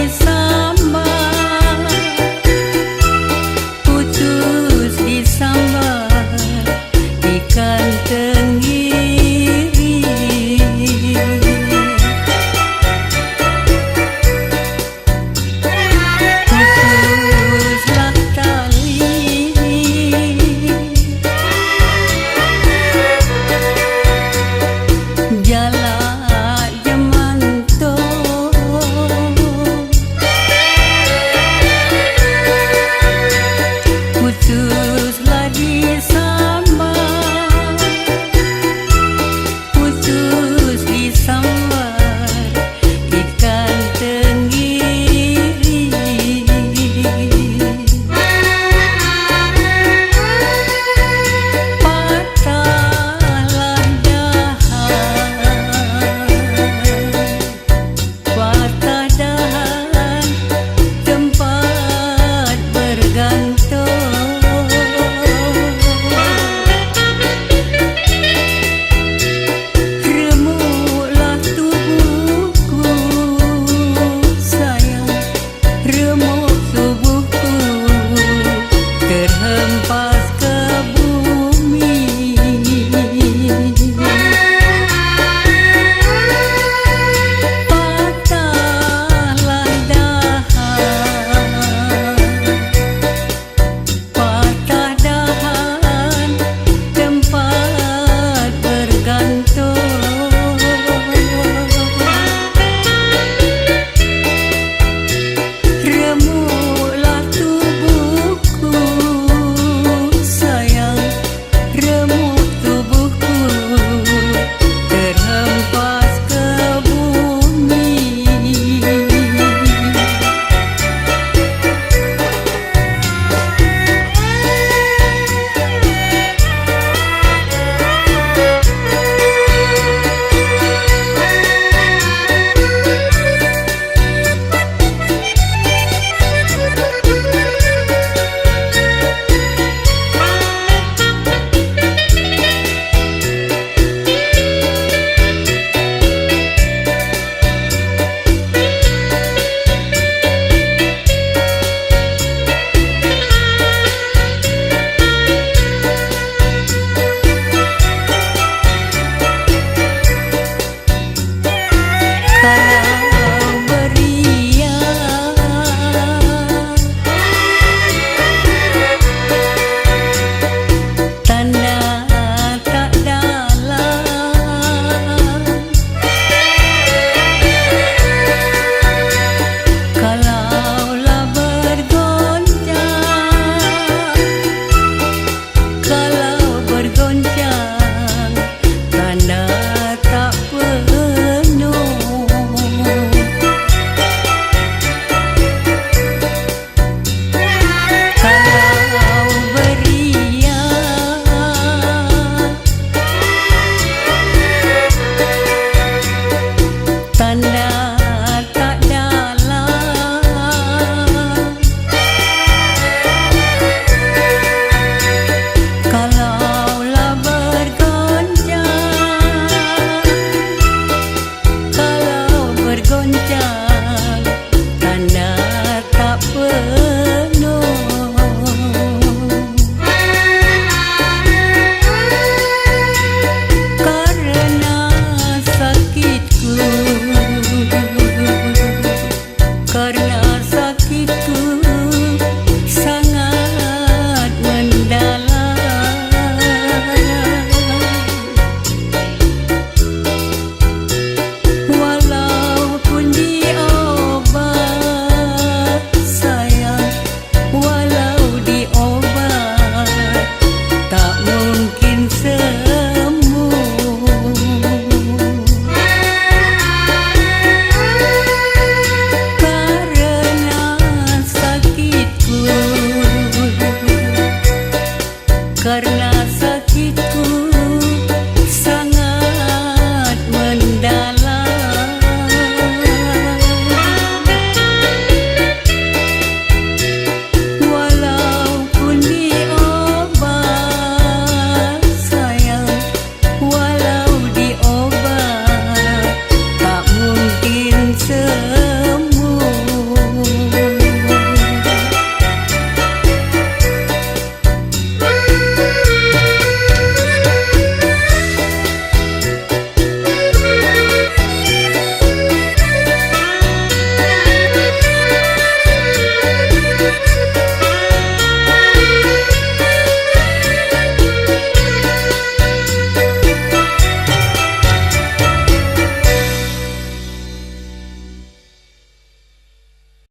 kisah